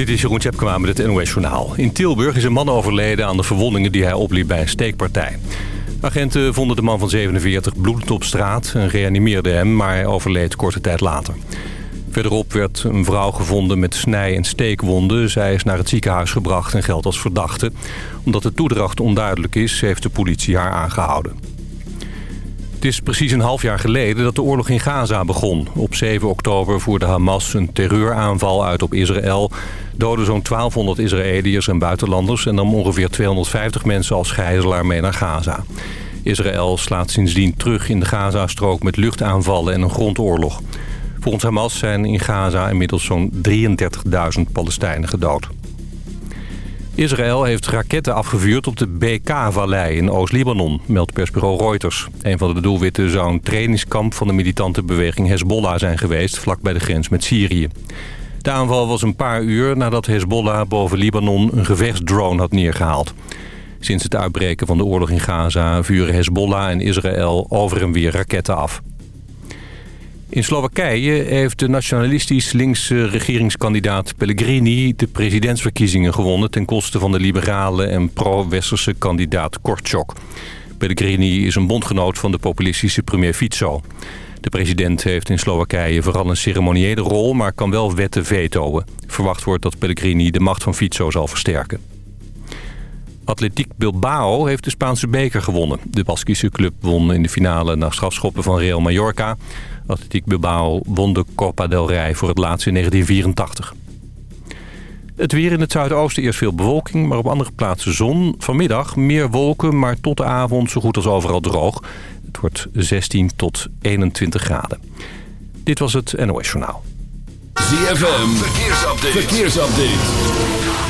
Dit is Jeroen Tjepkema met het NOS Journaal. In Tilburg is een man overleden aan de verwondingen die hij opliep bij een steekpartij. Agenten vonden de man van 47 bloedend op straat en reanimeerden hem, maar hij overleed korte tijd later. Verderop werd een vrouw gevonden met snij- en steekwonden. Zij is naar het ziekenhuis gebracht en geldt als verdachte. Omdat de toedracht onduidelijk is, heeft de politie haar aangehouden. Het is precies een half jaar geleden dat de oorlog in Gaza begon. Op 7 oktober voerde Hamas een terreuraanval uit op Israël... doodde zo'n 1200 Israëliërs en buitenlanders... en nam ongeveer 250 mensen als gijzelaar mee naar Gaza. Israël slaat sindsdien terug in de Gazastrook met luchtaanvallen en een grondoorlog. Volgens Hamas zijn in Gaza inmiddels zo'n 33.000 Palestijnen gedood. Israël heeft raketten afgevuurd op de BK-vallei in Oost-Libanon, meldt persbureau Reuters. Een van de doelwitten zou een trainingskamp van de militante beweging Hezbollah zijn geweest, vlak bij de grens met Syrië. De aanval was een paar uur nadat Hezbollah boven Libanon een gevechtsdrone had neergehaald. Sinds het uitbreken van de oorlog in Gaza vuren Hezbollah en Israël over en weer raketten af. In Slowakije heeft de nationalistisch linkse regeringskandidaat Pellegrini de presidentsverkiezingen gewonnen ten koste van de liberale en pro-westerse kandidaat Kortschok. Pellegrini is een bondgenoot van de populistische premier Fico. De president heeft in Slowakije vooral een ceremoniële rol, maar kan wel wetten vetoen. Verwacht wordt dat Pellegrini de macht van Fico zal versterken. Atletiek Bilbao heeft de Spaanse beker gewonnen. De Baskische club won in de finale na strafschoppen van Real Mallorca. Atletiek Bilbao won de Copa del Rey voor het laatst in 1984. Het weer in het zuidoosten eerst veel bewolking, maar op andere plaatsen zon. Vanmiddag meer wolken, maar tot de avond zo goed als overal droog. Het wordt 16 tot 21 graden. Dit was het NOS Journaal. ZFM, verkeersupdate. verkeersupdate.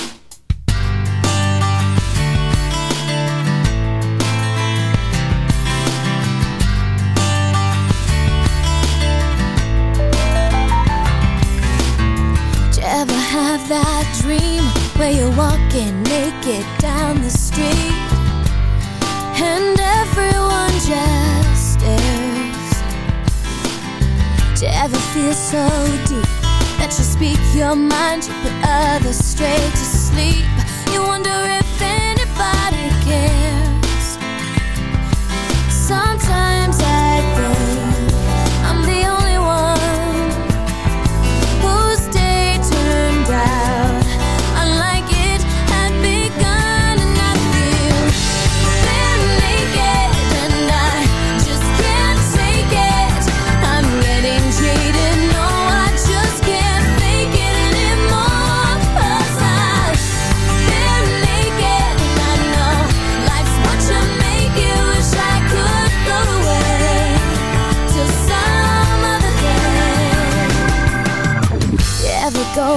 That dream where you're walking naked down the street and everyone just stares? Do you ever feel so deep that you speak your mind, you put others straight to sleep? You wonder if anybody cares. Sometimes I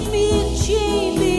keep me in chains.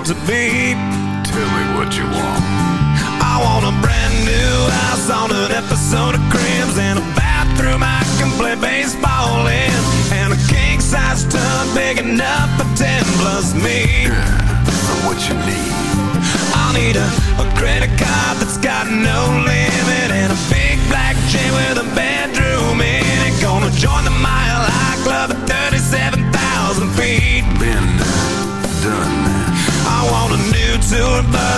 want to be. Tell me what you want. I want a brand new house on an episode of Cribs and a bathroom I can play baseball in and a king size tub big enough for ten plus me. Yeah, so what you need? I need a, a credit card that's got no limit and a big black chain with a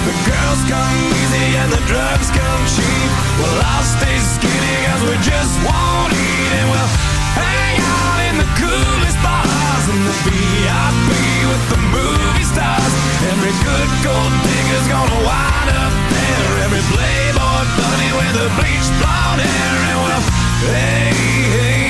the girls come easy and the drugs come cheap. Well, I'll stay skinny cause we just won't eat And we'll hang out in the coolest bars In the VIP with the movie stars. Every good gold digger's gonna wind up there. Every playboy bunny with the bleach blonde hair. And we'll, hey, hey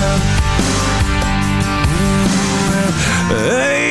Hey,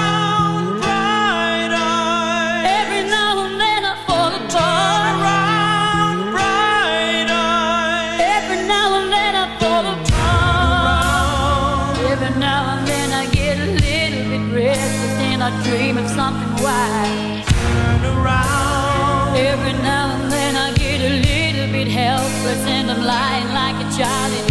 and I dream of something wild. Turn around. Every now and then I get a little bit helpless and I'm lying like a child.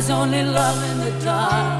There's only love in the dark.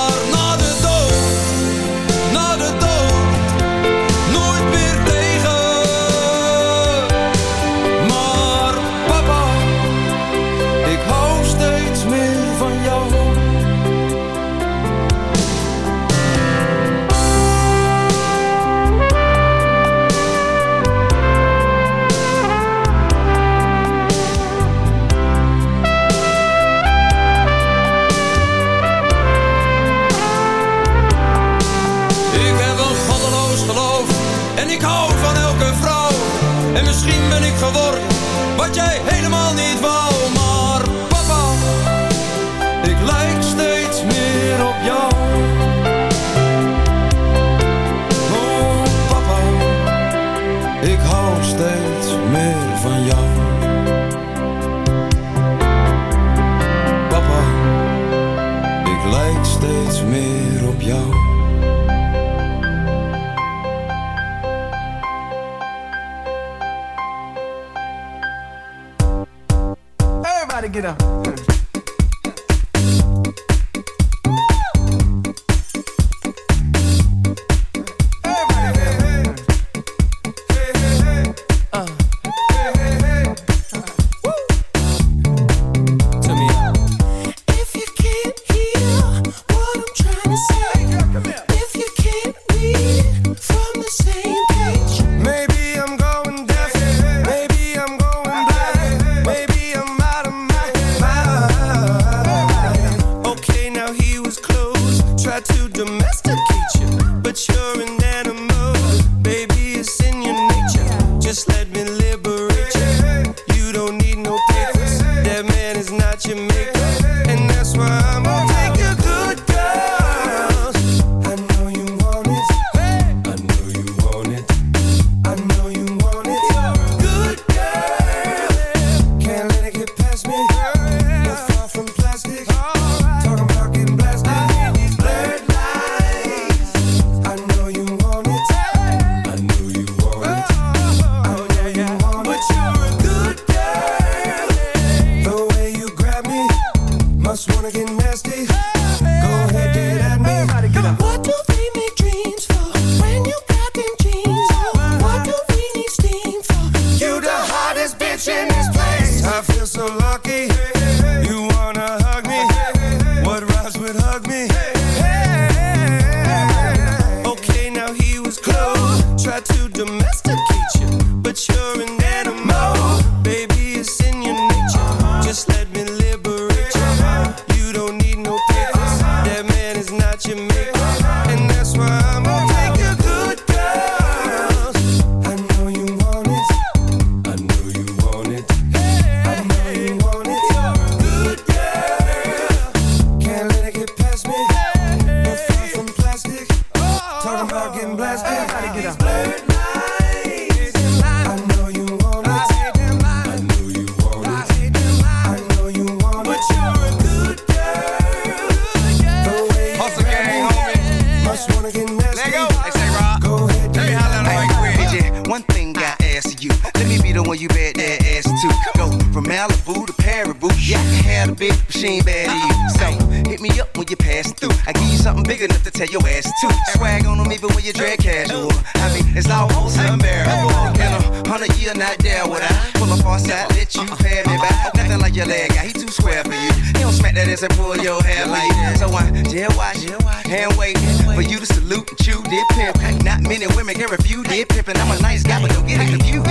too square for you. He don't smack that ass and pull your hair like that. So I dare watch, hand wait for you to salute and chew dip pimp. Not many women can refuse dip and I'm a nice guy, but don't get it confused.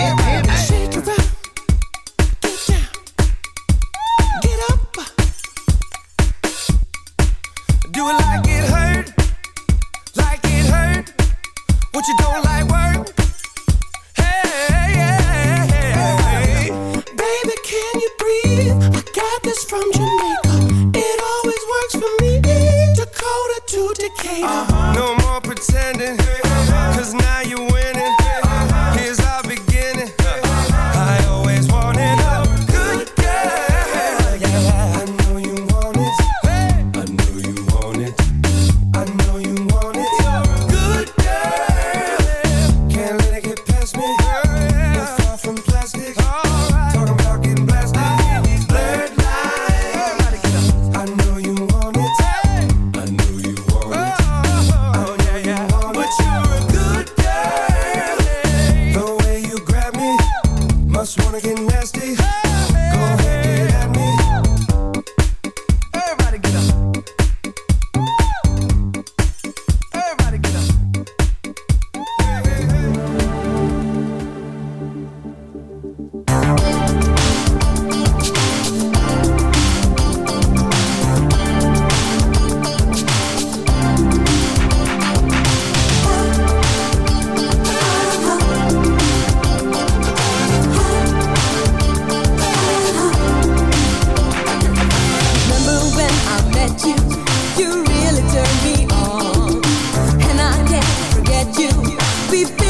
Shake it up. be.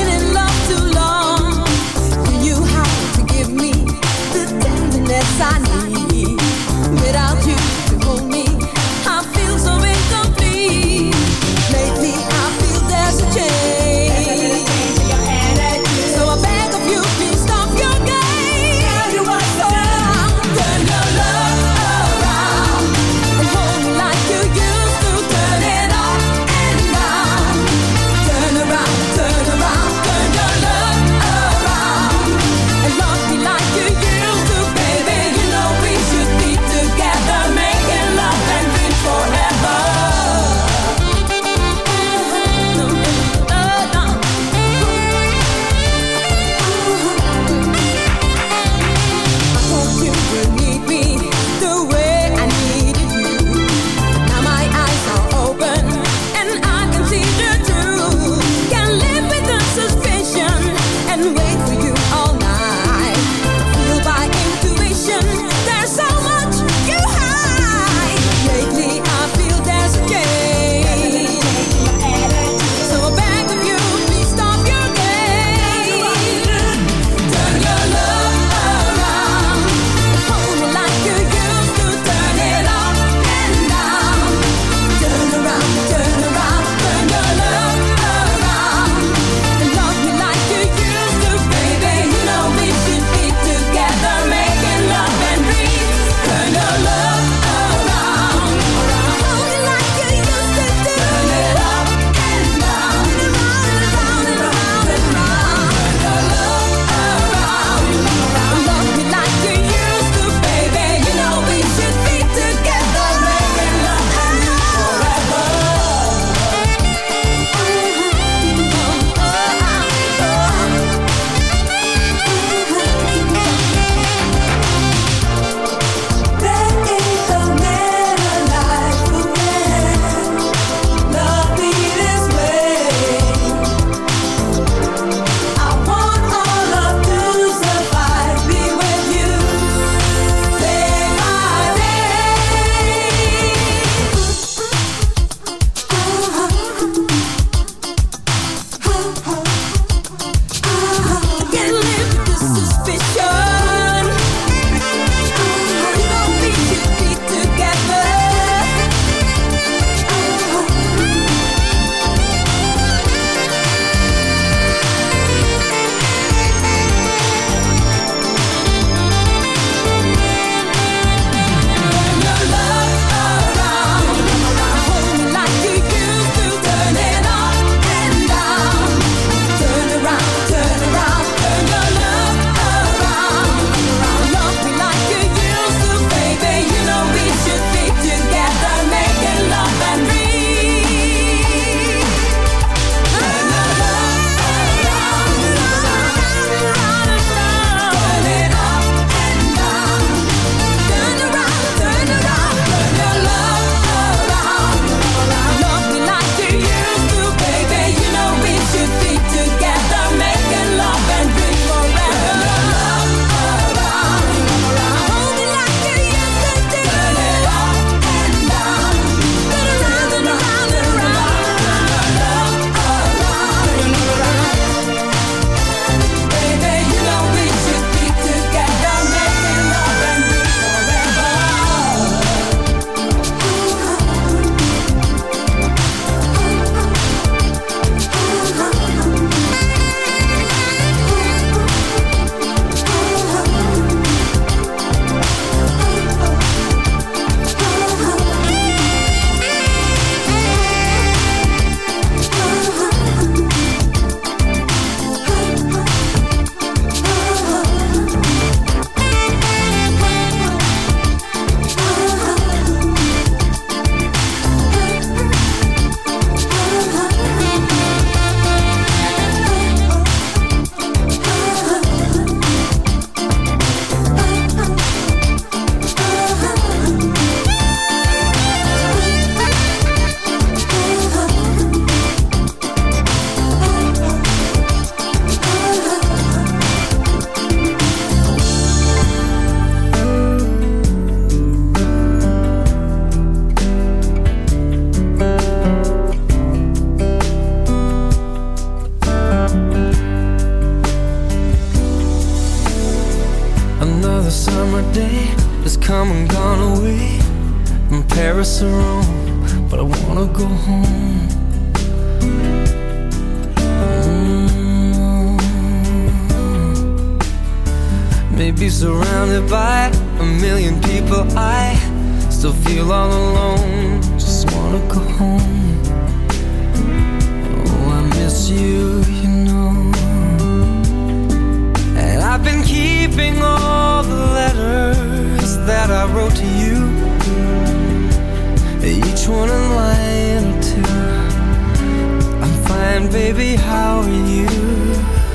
Baby, how are you?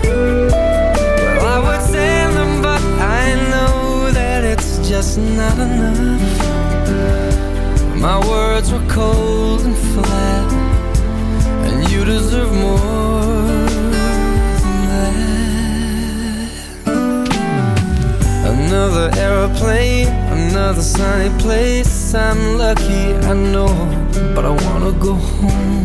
Well, I would send them, but I know that it's just not enough. My words were cold and flat, and you deserve more than that. Another aeroplane, another sunny place. I'm lucky, I know, but I wanna go home.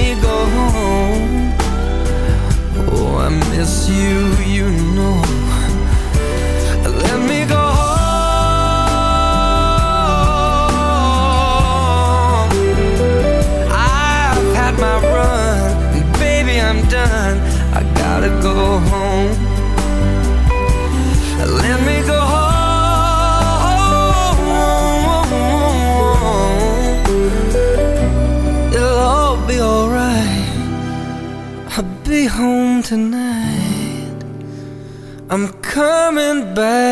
Go home. Oh, I miss you, you tonight. I'm coming back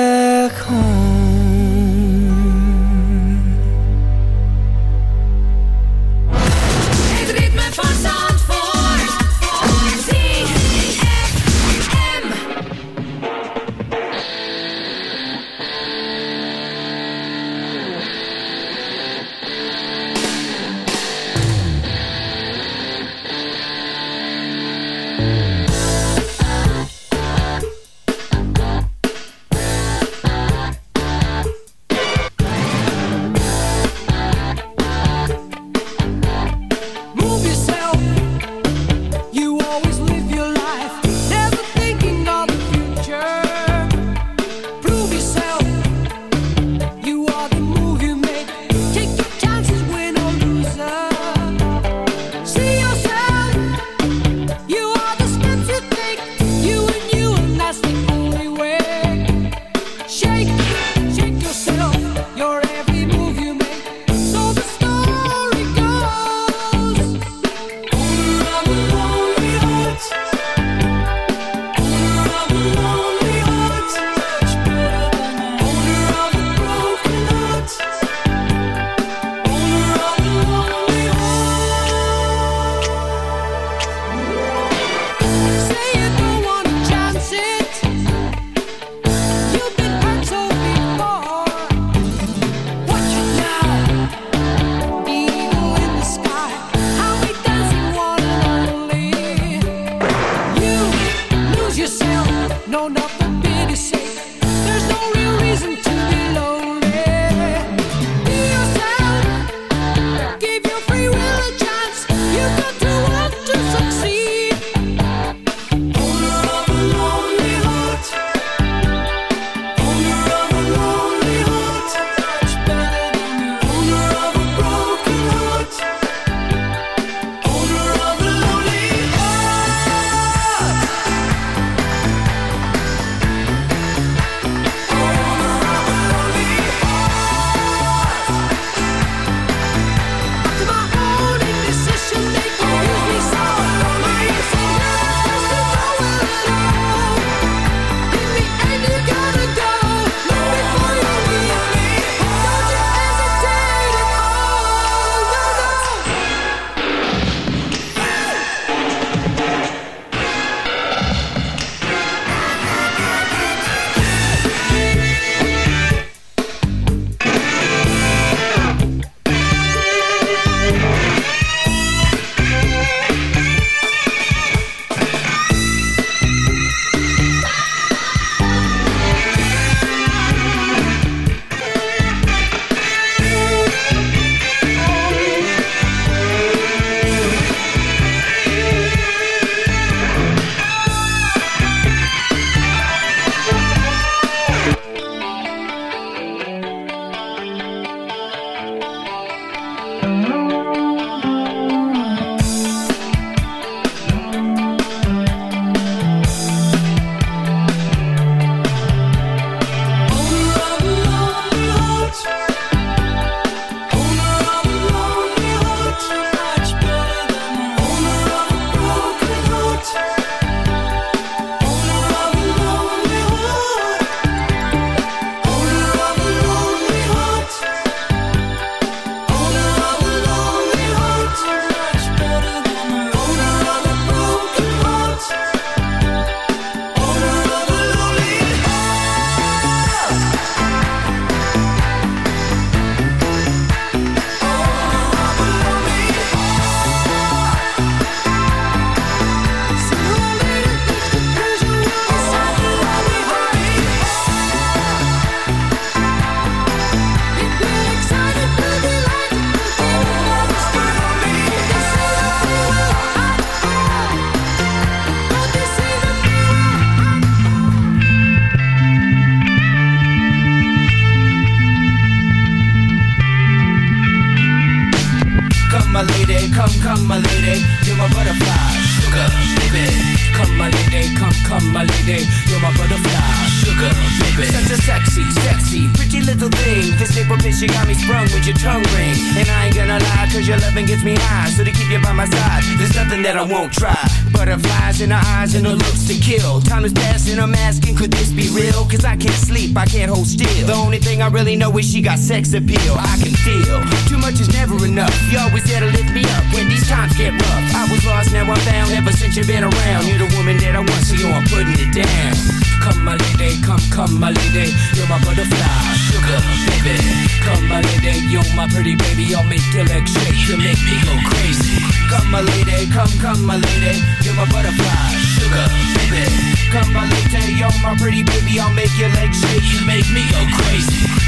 You always there to lift me up when these times get rough. I was lost, now I'm found. Ever since you've been around, you're the woman that I want, so yo, I'm putting it down. Come, my lady, come, come, my lady, you're my butterfly, sugar, baby. Come, my lady, you're my pretty baby, I'll make your legs shake, you make me go crazy. Come, my lady, come, come, my lady, you're my butterfly, sugar, baby. Come, my lady, you're my pretty baby, I'll make your legs shake, you make me go crazy.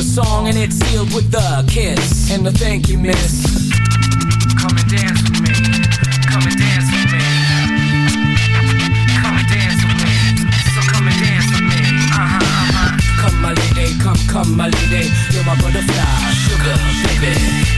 a song, and it's sealed with a kiss. And a thank you, miss. Come and dance with me. Come and dance with me. Come and dance with me. So come and dance with me. Uh-huh, uh-huh. Come my lady, come, come my lady. You're my butterfly, sugar, baby.